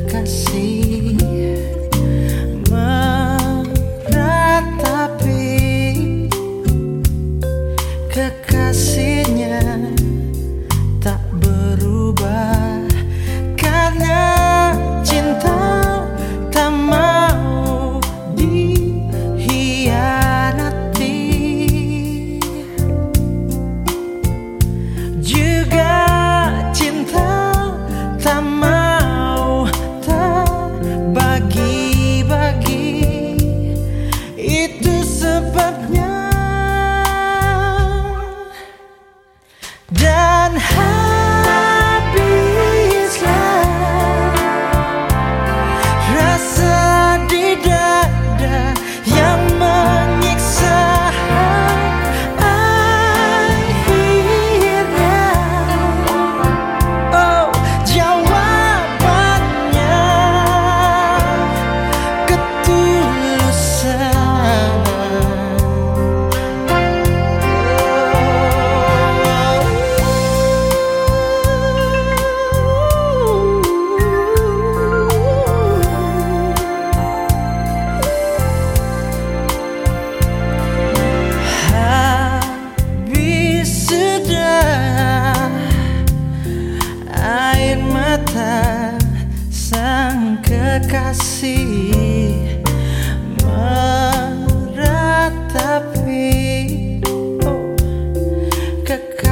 Like I see. mata sang kekasih meratapi. Oh, kekasih